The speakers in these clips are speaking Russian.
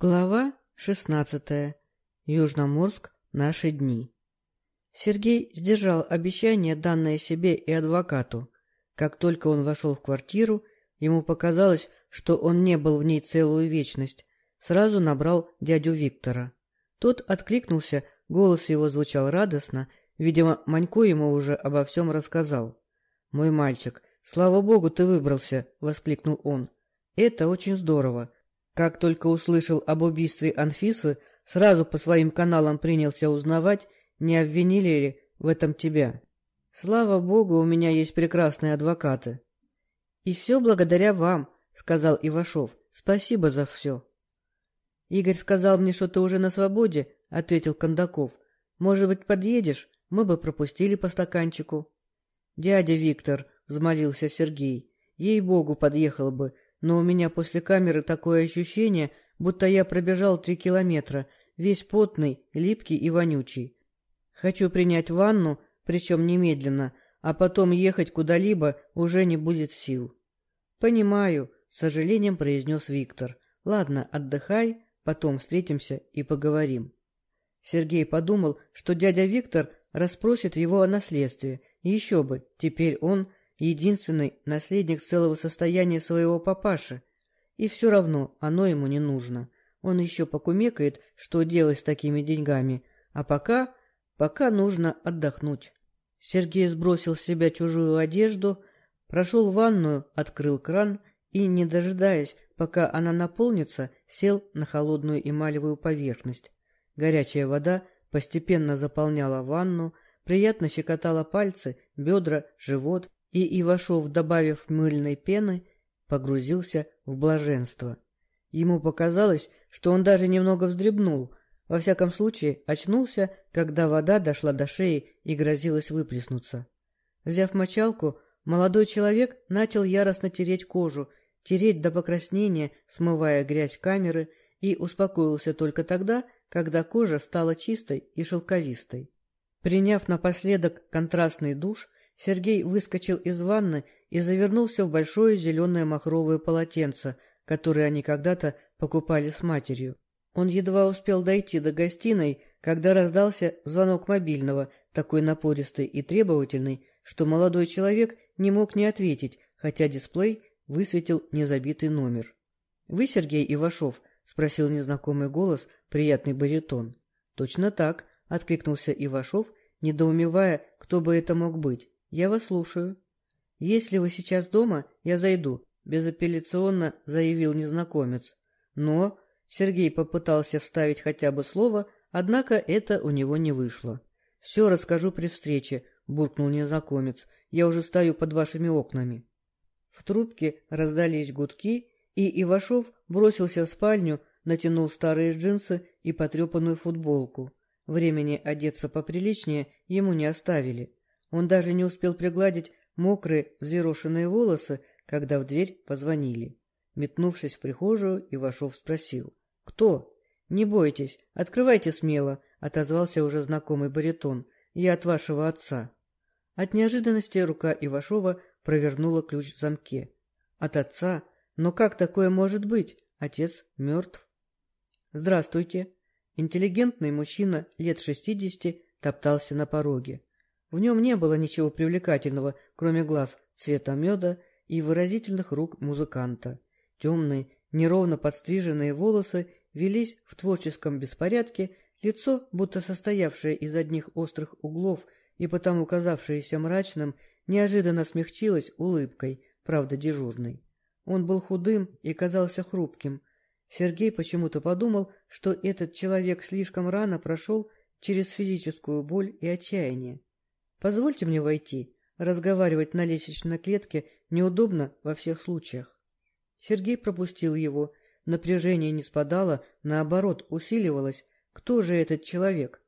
Глава шестнадцатая. Южноморск. Наши дни. Сергей сдержал обещание, данное себе и адвокату. Как только он вошел в квартиру, ему показалось, что он не был в ней целую вечность. Сразу набрал дядю Виктора. Тот откликнулся, голос его звучал радостно, видимо, Манько ему уже обо всем рассказал. — Мой мальчик, слава богу, ты выбрался! — воскликнул он. — Это очень здорово. Как только услышал об убийстве Анфисы, сразу по своим каналам принялся узнавать, не обвинили ли в этом тебя. Слава богу, у меня есть прекрасные адвокаты. — И все благодаря вам, — сказал Ивашов. — Спасибо за все. — Игорь сказал мне, что ты уже на свободе, — ответил Кондаков. — Может быть, подъедешь? Мы бы пропустили по стаканчику. — Дядя Виктор, — взмолился Сергей, — ей-богу, подъехал бы, — но у меня после камеры такое ощущение, будто я пробежал три километра, весь потный, липкий и вонючий. Хочу принять ванну, причем немедленно, а потом ехать куда-либо уже не будет сил. — Понимаю, — с сожалением произнес Виктор. — Ладно, отдыхай, потом встретимся и поговорим. Сергей подумал, что дядя Виктор расспросит его о наследстве. Еще бы, теперь он единственный наследник целого состояния своего папаши. И все равно оно ему не нужно. Он еще покумекает, что делать с такими деньгами. А пока... пока нужно отдохнуть. Сергей сбросил с себя чужую одежду, прошел ванную, открыл кран и, не дожидаясь, пока она наполнится, сел на холодную эмалевую поверхность. Горячая вода постепенно заполняла ванну, приятно щекотала пальцы, бедра, живот и Ивашов, добавив мыльной пены, погрузился в блаженство. Ему показалось, что он даже немного вздребнул, во всяком случае очнулся, когда вода дошла до шеи и грозилась выплеснуться. Взяв мочалку, молодой человек начал яростно тереть кожу, тереть до покраснения, смывая грязь камеры, и успокоился только тогда, когда кожа стала чистой и шелковистой. Приняв напоследок контрастный душ, Сергей выскочил из ванны и завернулся в большое зеленое махровое полотенце, которое они когда-то покупали с матерью. Он едва успел дойти до гостиной, когда раздался звонок мобильного, такой напористый и требовательный, что молодой человек не мог не ответить, хотя дисплей высветил незабитый номер. — Вы Сергей Ивашов? — спросил незнакомый голос, приятный баритон. — Точно так, — откликнулся Ивашов, недоумевая, кто бы это мог быть. — Я вас слушаю. — Если вы сейчас дома, я зайду, — безапелляционно заявил незнакомец. Но Сергей попытался вставить хотя бы слово, однако это у него не вышло. — Все расскажу при встрече, — буркнул незнакомец. — Я уже стою под вашими окнами. В трубке раздались гудки, и Ивашов бросился в спальню, натянул старые джинсы и потрепанную футболку. Времени одеться поприличнее ему не оставили. Он даже не успел пригладить мокрые взъерошенные волосы, когда в дверь позвонили. Метнувшись в прихожую, Ивашов спросил. — Кто? — Не бойтесь, открывайте смело, — отозвался уже знакомый баритон. — Я от вашего отца. От неожиданности рука Ивашова провернула ключ в замке. — От отца? Но как такое может быть? Отец мертв. — Здравствуйте. Интеллигентный мужчина лет шестидесяти топтался на пороге. В нем не было ничего привлекательного, кроме глаз цвета меда и выразительных рук музыканта. Темные, неровно подстриженные волосы велись в творческом беспорядке, лицо, будто состоявшее из одних острых углов и потому казавшееся мрачным, неожиданно смягчилось улыбкой, правда дежурной. Он был худым и казался хрупким. Сергей почему-то подумал, что этот человек слишком рано прошел через физическую боль и отчаяние. Позвольте мне войти. Разговаривать на лестничной клетке неудобно во всех случаях. Сергей пропустил его. Напряжение не спадало, наоборот, усиливалось. Кто же этот человек?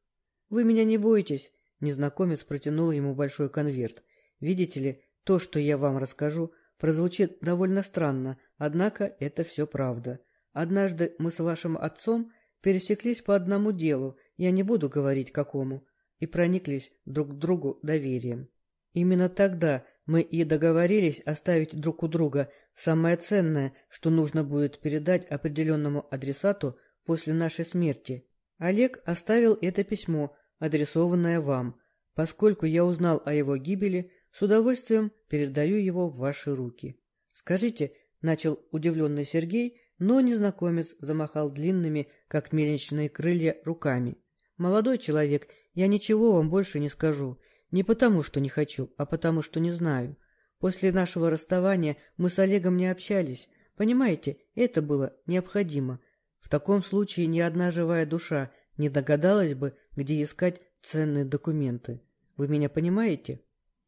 Вы меня не боитесь? Незнакомец протянул ему большой конверт. Видите ли, то, что я вам расскажу, прозвучит довольно странно, однако это все правда. Однажды мы с вашим отцом пересеклись по одному делу, я не буду говорить какому и прониклись друг к другу доверием. Именно тогда мы и договорились оставить друг у друга самое ценное, что нужно будет передать определенному адресату после нашей смерти. Олег оставил это письмо, адресованное вам. Поскольку я узнал о его гибели, с удовольствием передаю его в ваши руки. Скажите, — начал удивленный Сергей, но незнакомец замахал длинными, как мельничные крылья, руками. — Молодой человек, я ничего вам больше не скажу. Не потому, что не хочу, а потому, что не знаю. После нашего расставания мы с Олегом не общались. Понимаете, это было необходимо. В таком случае ни одна живая душа не догадалась бы, где искать ценные документы. Вы меня понимаете?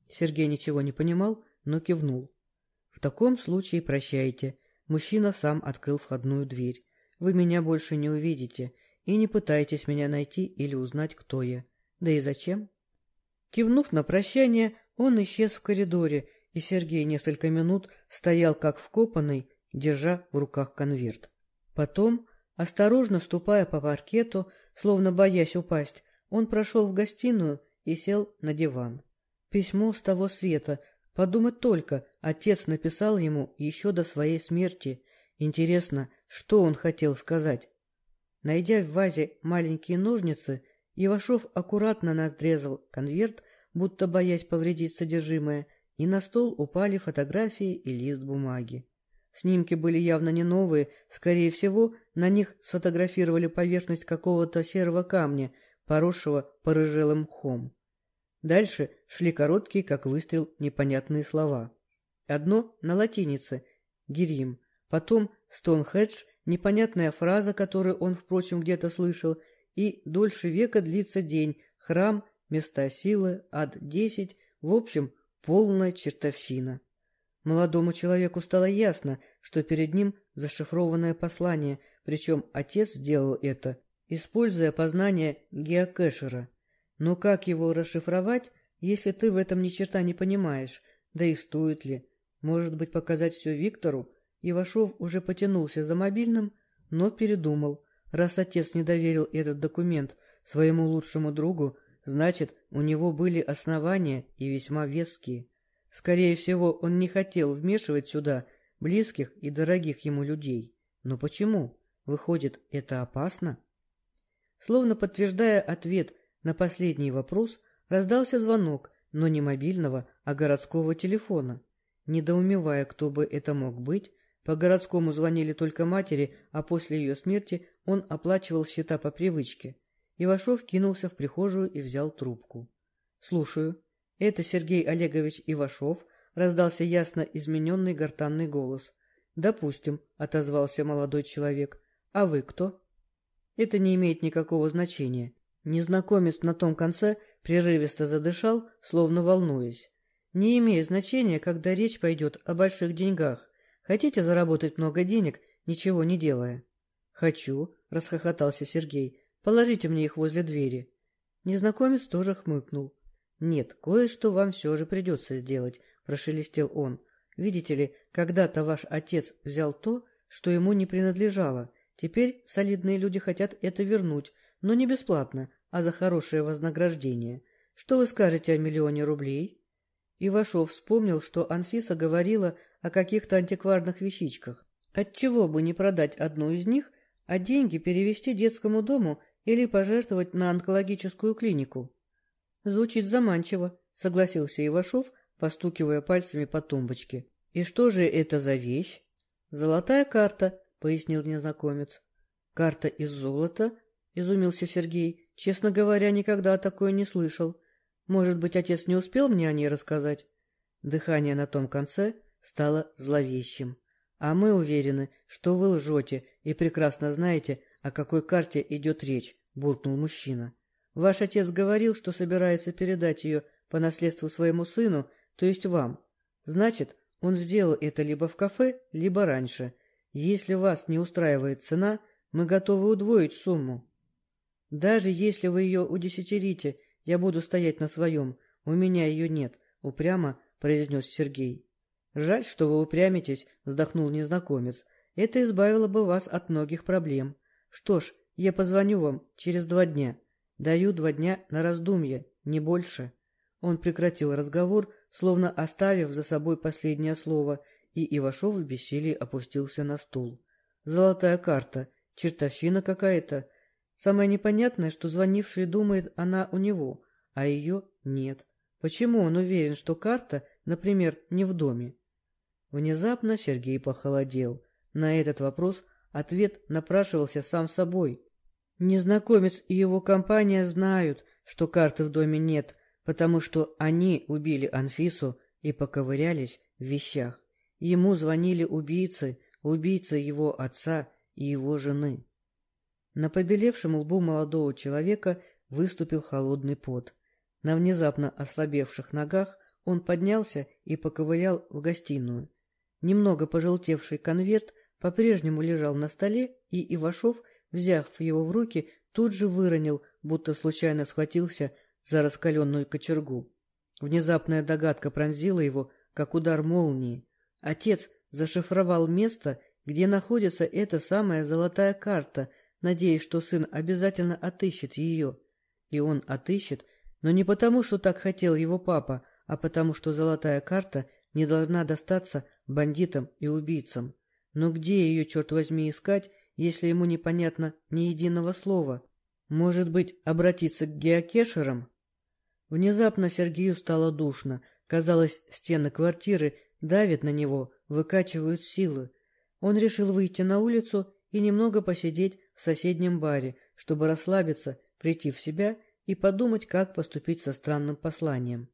Сергей ничего не понимал, но кивнул. В таком случае прощайте. Мужчина сам открыл входную дверь. Вы меня больше не увидите, и не пытайтесь меня найти или узнать, кто я. Да и зачем? Кивнув на прощание, он исчез в коридоре, и Сергей несколько минут стоял как вкопанный, держа в руках конверт. Потом, осторожно ступая по паркету, словно боясь упасть, он прошел в гостиную и сел на диван. Письмо с того света. Подумать только, отец написал ему еще до своей смерти. Интересно, что он хотел сказать? Найдя в вазе маленькие ножницы, Ивашов аккуратно надрезал конверт, будто боясь повредить содержимое, и на стол упали фотографии и лист бумаги. Снимки были явно не новые, скорее всего, на них сфотографировали поверхность какого-то серого камня, поросшего порыжелым мхом. Дальше шли короткие, как выстрел, непонятные слова. Одно на латинице — «Гирим», потом «Стоунхедж», непонятная фраза, которую он, впрочем, где-то слышал, и «Дольше века длится день», «Храм», «Места силы», «Ад-10», в общем, полная чертовщина. Молодому человеку стало ясно, что перед ним зашифрованное послание, причем отец сделал это, используя познание геокэшера. Но как его расшифровать, если ты в этом ни черта не понимаешь? Да и стоит ли? Может быть, показать все Виктору? Ивашов уже потянулся за мобильным, но передумал. Раз отец не доверил этот документ своему лучшему другу, значит, у него были основания и весьма веские. Скорее всего, он не хотел вмешивать сюда близких и дорогих ему людей. Но почему? Выходит, это опасно? Словно подтверждая ответ на последний вопрос, раздался звонок, но не мобильного, а городского телефона. Недоумевая, кто бы это мог быть, по городскому звонили только матери, а после ее смерти он оплачивал счета по привычке. Ивашов кинулся в прихожую и взял трубку. — Слушаю. «Это Сергей Олегович Ивашов», — раздался ясно измененный гортанный голос. «Допустим», — отозвался молодой человек. «А вы кто?» «Это не имеет никакого значения». Незнакомец на том конце прерывисто задышал, словно волнуясь. «Не имеет значения, когда речь пойдет о больших деньгах. Хотите заработать много денег, ничего не делая?» «Хочу», — расхохотался Сергей. «Положите мне их возле двери». Незнакомец тоже хмыкнул. «Нет, кое-что вам все же придется сделать», — прошелестел он. «Видите ли, когда-то ваш отец взял то, что ему не принадлежало. Теперь солидные люди хотят это вернуть, но не бесплатно, а за хорошее вознаграждение. Что вы скажете о миллионе рублей?» Ивашов вспомнил, что Анфиса говорила о каких-то антикварных вещичках. Отчего бы не продать одну из них, а деньги перевести детскому дому или пожертвовать на онкологическую клинику? — Звучит заманчиво, — согласился Ивашов, постукивая пальцами по тумбочке. — И что же это за вещь? — Золотая карта, — пояснил незнакомец. — Карта из золота? — изумился Сергей. — Честно говоря, никогда о такой не слышал. Может быть, отец не успел мне о ней рассказать? Дыхание на том конце стало зловещим. — А мы уверены, что вы лжете и прекрасно знаете, о какой карте идет речь, — буркнул мужчина. — Ваш отец говорил, что собирается передать ее по наследству своему сыну, то есть вам. Значит, он сделал это либо в кафе, либо раньше. Если вас не устраивает цена, мы готовы удвоить сумму. Даже если вы ее удесятерите, я буду стоять на своем. У меня ее нет, — упрямо произнес Сергей. Жаль, что вы упрямитесь, — вздохнул незнакомец. Это избавило бы вас от многих проблем. Что ж, я позвоню вам через два дня. Даю два дня на раздумье, не больше. Он прекратил разговор, словно оставив за собой последнее слово, и Ивашов в бессилии опустился на стул. Золотая карта. чертовщина какая-то. Самое непонятное, что звонивший думает она у него, а ее нет. Почему он уверен, что карта, например, не в доме? Внезапно Сергей похолодел. На этот вопрос ответ напрашивался сам собой. Незнакомец и его компания знают, что карты в доме нет, потому что они убили Анфису и поковырялись в вещах. Ему звонили убийцы, убийцы его отца и его жены. На побелевшем лбу молодого человека выступил холодный пот. На внезапно ослабевших ногах он поднялся и поковырял в гостиную. Немного пожелтевший конверт по-прежнему лежал на столе, и Ивашов, взяв его в руки, тут же выронил, будто случайно схватился за раскаленную кочергу. Внезапная догадка пронзила его, как удар молнии. Отец зашифровал место, где находится эта самая золотая карта, надеясь, что сын обязательно отыщет ее. И он отыщет, но не потому, что так хотел его папа, а потому, что золотая карта не должна достаться бандитам и убийцам. Но где ее, черт возьми, искать, если ему непонятно ни единого слова? Может быть, обратиться к геокешерам? Внезапно Сергею стало душно. Казалось, стены квартиры давят на него, выкачивают силы. Он решил выйти на улицу и немного посидеть в соседнем баре, чтобы расслабиться, прийти в себя и подумать, как поступить со странным посланием.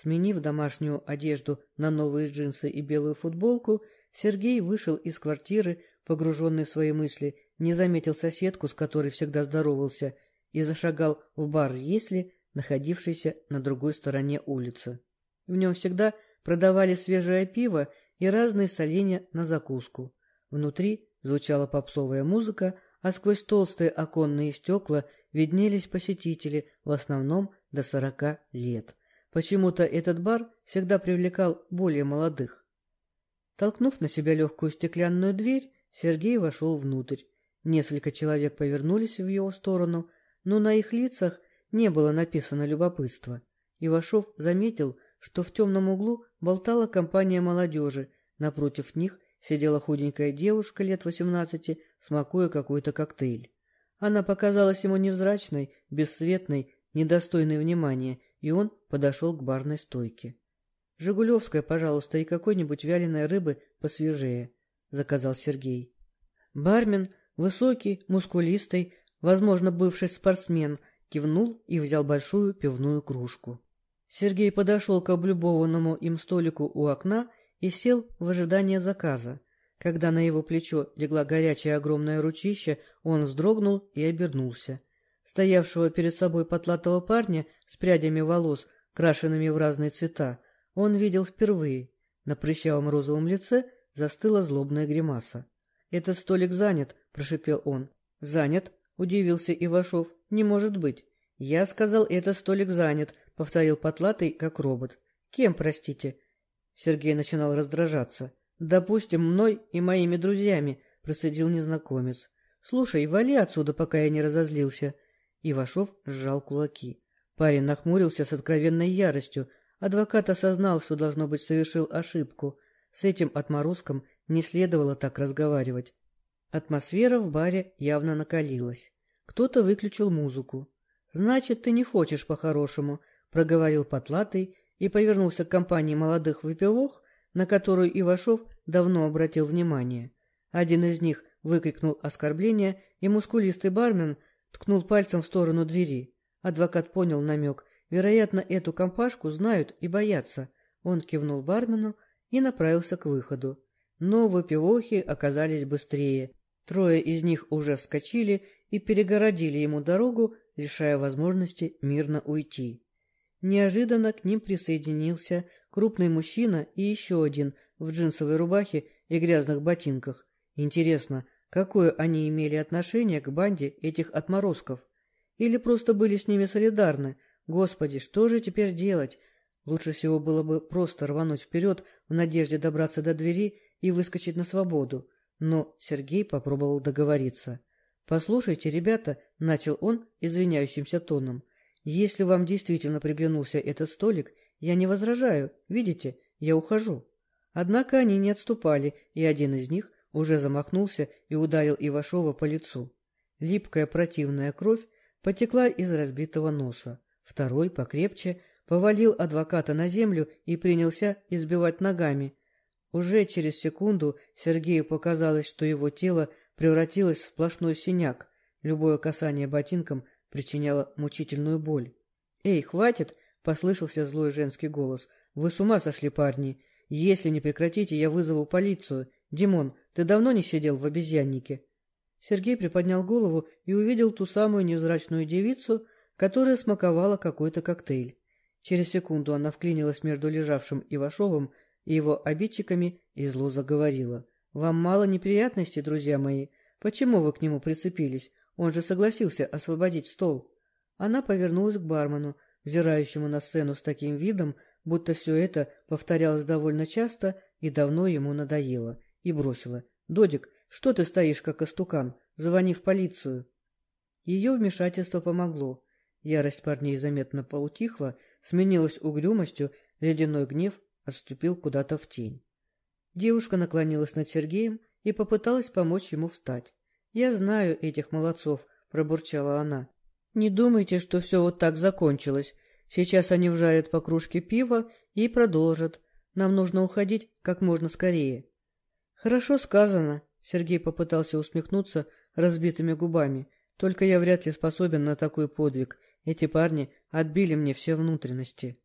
Сменив домашнюю одежду на новые джинсы и белую футболку, Сергей вышел из квартиры, погруженный в свои мысли, не заметил соседку, с которой всегда здоровался, и зашагал в бар «Если», находившийся на другой стороне улицы. В нем всегда продавали свежее пиво и разные соленья на закуску. Внутри звучала попсовая музыка, а сквозь толстые оконные стекла виднелись посетители, в основном до сорока лет. Почему-то этот бар всегда привлекал более молодых. Толкнув на себя легкую стеклянную дверь, Сергей вошел внутрь. Несколько человек повернулись в его сторону, но на их лицах не было написано любопытство. Ивашов заметил, что в темном углу болтала компания молодежи, напротив них сидела худенькая девушка лет восемнадцати, смакуя какой-то коктейль. Она показалась ему невзрачной, бесцветной, недостойной внимания, и он подошел к барной стойке. — Жигулевская, пожалуйста, и какой-нибудь вяленой рыбы посвежее, — заказал Сергей. Бармен, высокий, мускулистый, возможно, бывший спортсмен, кивнул и взял большую пивную кружку. Сергей подошел к облюбованному им столику у окна и сел в ожидание заказа. Когда на его плечо легла горячая огромная ручища, он вздрогнул и обернулся. Стоявшего перед собой потлатого парня с прядями волос, крашенными в разные цвета, он видел впервые. На прыщавом розовом лице застыла злобная гримаса. — Этот столик занят, — прошипел он. — Занят, — удивился Ивашов. — Не может быть. — Я сказал, этот столик занят, — повторил потлатый, как робот. — Кем, простите? Сергей начинал раздражаться. — Допустим, мной и моими друзьями, — процедил незнакомец. — Слушай, вали отсюда, пока я не разозлился. Ивашов сжал кулаки. Парень нахмурился с откровенной яростью. Адвокат осознал, что, должно быть, совершил ошибку. С этим отморозком не следовало так разговаривать. Атмосфера в баре явно накалилась. Кто-то выключил музыку. — Значит, ты не хочешь по-хорошему, — проговорил Потлатый и повернулся к компании молодых выпивох, на которую Ивашов давно обратил внимание. Один из них выкрикнул оскорбление, и мускулистый бармен ткнул пальцем в сторону двери. Адвокат понял намек. Вероятно, эту компашку знают и боятся. Он кивнул бармену и направился к выходу. Но выпивохи оказались быстрее. Трое из них уже вскочили и перегородили ему дорогу, лишая возможности мирно уйти. Неожиданно к ним присоединился крупный мужчина и еще один в джинсовой рубахе и грязных ботинках. Интересно, Какое они имели отношение к банде этих отморозков? Или просто были с ними солидарны? Господи, что же теперь делать? Лучше всего было бы просто рвануть вперед в надежде добраться до двери и выскочить на свободу. Но Сергей попробовал договориться. «Послушайте, ребята», — начал он извиняющимся тоном, — «если вам действительно приглянулся этот столик, я не возражаю. Видите, я ухожу». Однако они не отступали, и один из них уже замахнулся и ударил Ивашова по лицу. Липкая противная кровь потекла из разбитого носа. Второй, покрепче, повалил адвоката на землю и принялся избивать ногами. Уже через секунду Сергею показалось, что его тело превратилось в сплошной синяк. Любое касание ботинком причиняло мучительную боль. «Эй, хватит!» — послышался злой женский голос. «Вы с ума сошли, парни! Если не прекратите, я вызову полицию. Димон, ты давно не сидел в обезьяннике?» Сергей приподнял голову и увидел ту самую невзрачную девицу, которая смаковала какой-то коктейль. Через секунду она вклинилась между лежавшим Ивашовым и его обидчиками и зло заговорила. «Вам мало неприятностей, друзья мои? Почему вы к нему прицепились? Он же согласился освободить стол». Она повернулась к бармену, взирающему на сцену с таким видом, будто все это повторялось довольно часто и давно ему надоело, и бросила. «Додик, что ты стоишь, как истукан? Звони в полицию». Ее вмешательство помогло. Ярость парней заметно поутихла, сменилась угрюмостью, ледяной гнев отступил куда-то в тень. Девушка наклонилась над Сергеем и попыталась помочь ему встать. «Я знаю этих молодцов», — пробурчала она. «Не думайте, что все вот так закончилось. Сейчас они вжарят по кружке пива и продолжат. Нам нужно уходить как можно скорее». «Хорошо сказано», — Сергей попытался усмехнуться разбитыми губами. «Только я вряд ли способен на такой подвиг. Эти парни отбили мне все внутренности.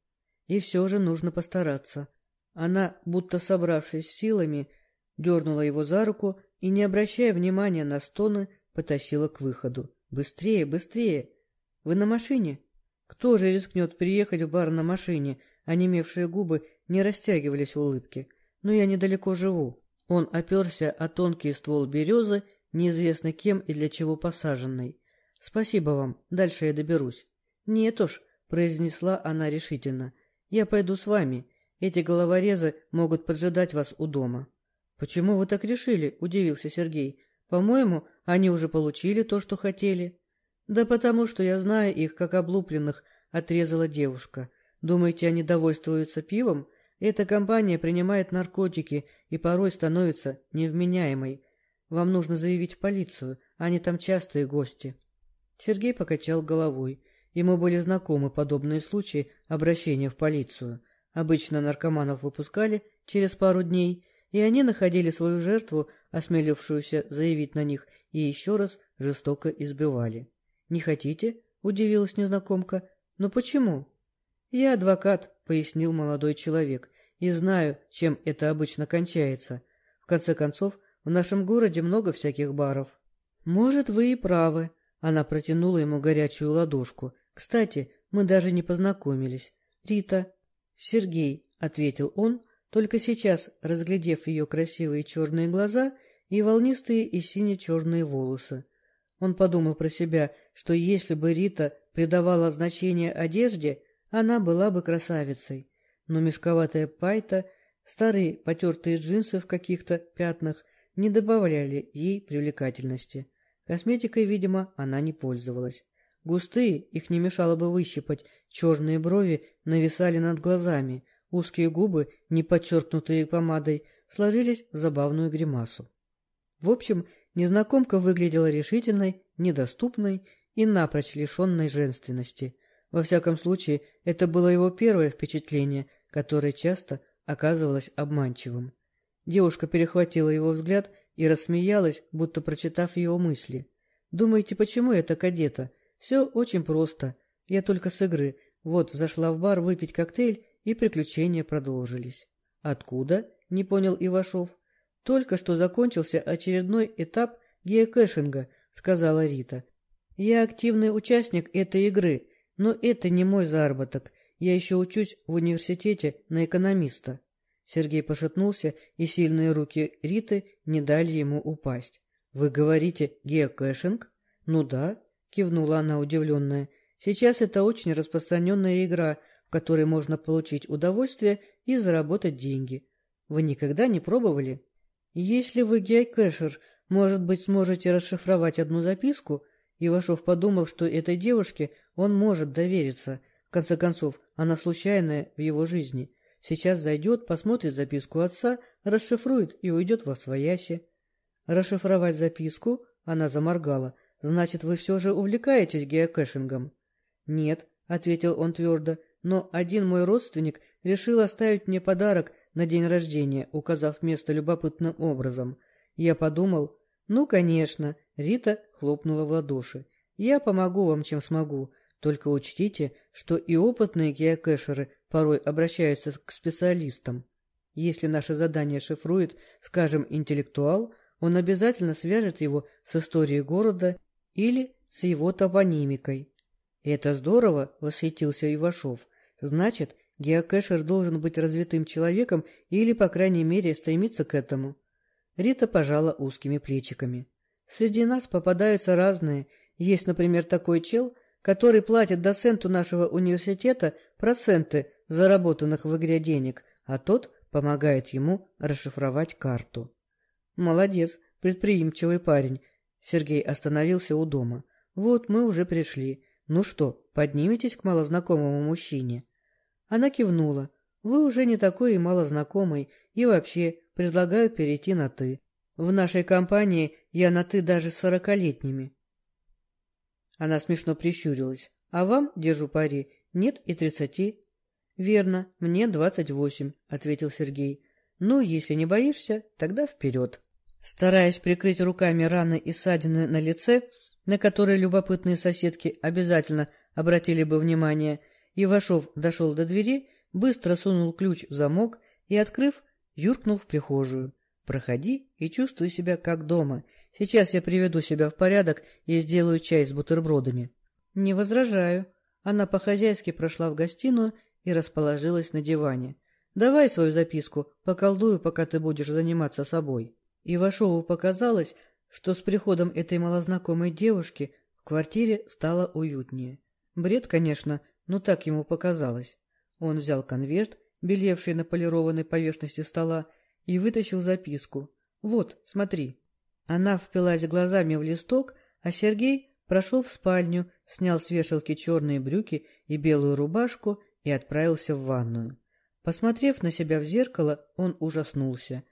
И все же нужно постараться. Она, будто собравшись силами, дернула его за руку и, не обращая внимания на стоны, потащила к выходу. «Быстрее, быстрее! Вы на машине?» Кто же рискнет приехать в бар на машине? Онемевшие губы не растягивались в улыбке. «Но я недалеко живу». Он оперся о тонкий ствол березы, неизвестно кем и для чего посаженной. «Спасибо вам, дальше я доберусь». «Нет уж», — произнесла она решительно, — «я пойду с вами. Эти головорезы могут поджидать вас у дома». «Почему вы так решили?» — удивился Сергей. «По-моему, они уже получили то, что хотели». «Да потому что я знаю их, как облупленных», — отрезала девушка. «Думаете, они довольствуются пивом? Эта компания принимает наркотики и порой становится невменяемой. Вам нужно заявить в полицию, они там частые гости». Сергей покачал головой. Ему были знакомы подобные случаи обращения в полицию. Обычно наркоманов выпускали через пару дней, и они находили свою жертву, осмелившуюся заявить на них, и еще раз жестоко избивали. «Не хотите?» — удивилась незнакомка. «Но почему?» «Я адвокат», — пояснил молодой человек, — «и знаю, чем это обычно кончается. В конце концов, в нашем городе много всяких баров». «Может, вы и правы», — она протянула ему горячую ладошку. «Кстати, мы даже не познакомились. Рита...» «Сергей», — ответил он, только сейчас разглядев ее красивые черные глаза и волнистые и сине-черные волосы. Он подумал про себя, что если бы Рита придавала значение одежде, она была бы красавицей. Но мешковатая пайта, старые потертые джинсы в каких-то пятнах не добавляли ей привлекательности. Косметикой, видимо, она не пользовалась. Густые, их не мешало бы выщипать, черные брови нависали над глазами, узкие губы, не подчеркнутые помадой, сложились в забавную гримасу. В общем, незнакомка выглядела решительной, недоступной и напрочь лишенной женственности. Во всяком случае, это было его первое впечатление, которое часто оказывалось обманчивым. Девушка перехватила его взгляд и рассмеялась, будто прочитав его мысли. «Думаете, почему я так одета? Все очень просто. Я только с игры. Вот, зашла в бар выпить коктейль, и приключения продолжились». «Откуда?» — не понял Ивашов. «Только что закончился очередной этап геокэшинга», — сказала Рита. «Я активный участник этой игры, но это не мой заработок. Я еще учусь в университете на экономиста». Сергей пошатнулся, и сильные руки Риты не дали ему упасть. «Вы говорите геокэшинг?» «Ну да», — кивнула она удивленная. «Сейчас это очень распространенная игра, в которой можно получить удовольствие и заработать деньги. Вы никогда не пробовали?» «Если вы геокэшер, может быть, сможете расшифровать одну записку?» Ивашов подумал, что этой девушке он может довериться. В конце концов, она случайная в его жизни. Сейчас зайдет, посмотрит записку отца, расшифрует и уйдет восвояси. Расшифровать записку? Она заморгала. Значит, вы все же увлекаетесь геокэшингом? Нет, ответил он твердо, но один мой родственник решил оставить мне подарок на день рождения, указав место любопытным образом. Я подумал, ну, конечно, Рита хлопнула в ладоши. Я помогу вам, чем смогу. Только учтите, что и опытные геокэшеры порой обращаются к специалистам. Если наше задание шифрует, скажем, интеллектуал, он обязательно свяжет его с историей города или с его топонимикой. «Это здорово!» — восхитился Ивашов. «Значит, геокэшер должен быть развитым человеком или, по крайней мере, стремиться к этому». Рита пожала узкими плечиками. «Среди нас попадаются разные. Есть, например, такой чел, который платит доценту нашего университета проценты заработанных в игре денег, а тот помогает ему расшифровать карту. Молодец, предприимчивый парень. Сергей остановился у дома. Вот мы уже пришли. Ну что, подниметесь к малознакомому мужчине? Она кивнула. Вы уже не такой и малознакомый, и вообще предлагаю перейти на «ты». В нашей компании я на «ты» даже с сорокалетними. Она смешно прищурилась. А вам, держу пари, нет и тридцати. Верно, мне двадцать восемь, ответил Сергей. Ну, если не боишься, тогда вперед. Стараясь прикрыть руками раны и ссадины на лице, на которые любопытные соседки обязательно обратили бы внимание, Ивашов дошел до двери, быстро сунул ключ в замок и, открыв, юркнул в прихожую. «Проходи и чувствуй себя как дома. Сейчас я приведу себя в порядок и сделаю чай с бутербродами». «Не возражаю». Она по-хозяйски прошла в гостиную и расположилась на диване. «Давай свою записку, поколдую, пока ты будешь заниматься собой». Ивашову показалось, что с приходом этой малознакомой девушки в квартире стало уютнее. Бред, конечно, но так ему показалось. Он взял конверт, белевший на полированной поверхности стола, и вытащил записку. «Вот, смотри». Она впилась глазами в листок, а Сергей прошел в спальню, снял с вешалки черные брюки и белую рубашку и отправился в ванную. Посмотрев на себя в зеркало, он ужаснулся.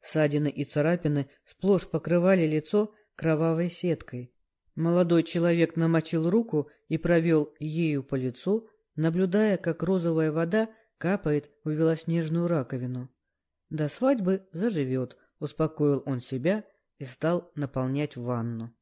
Ссадины и царапины сплошь покрывали лицо кровавой сеткой. Молодой человек намочил руку и провел ею по лицу, наблюдая, как розовая вода капает в белоснежную раковину. До свадьбы заживет, успокоил он себя и стал наполнять ванну.